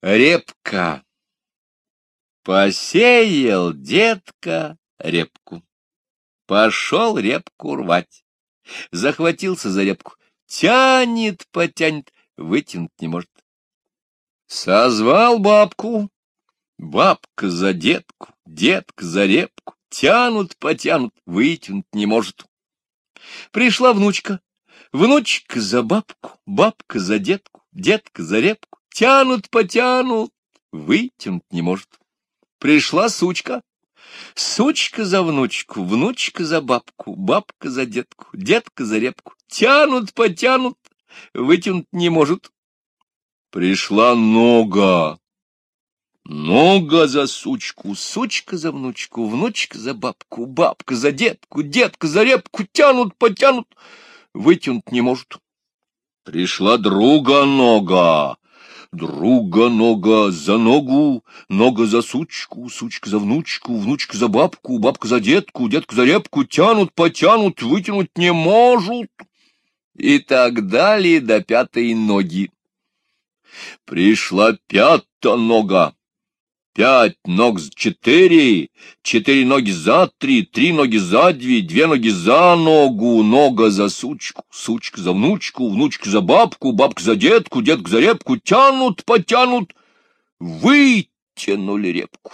Репка. Посеял детка репку. Пошел репку рвать. Захватился за репку. Тянет, потянет, вытянуть не может. Созвал бабку. Бабка за детку, детка за репку. Тянут, потянут, вытянуть не может. Пришла внучка. Внучка за бабку, бабка за детку, детка за репку. Тянут, потянут, вытянуть не может. Пришла сучка. Сучка за внучку, внучка за бабку, бабка за детку, детка за репку. Тянут, потянут, вытянуть не может. Пришла нога. Нога за сучку, сучка за внучку, внучка за бабку, бабка за детку, детка за репку. Тянут, потянут, вытянуть не может. Пришла друга нога друга нога за ногу, нога за сучку, сучка за внучку, внучка за бабку, бабка за детку, детка за репку, тянут, потянут, вытянуть не может. И так далее до пятой ноги. Пришла пятая нога. Пять ног с четыре, четыре ноги за три, три ноги за две, две ноги за ногу, нога за сучку, сучка за внучку, внучка за бабку, бабка за детку, детка за репку, тянут, потянут, вытянули репку.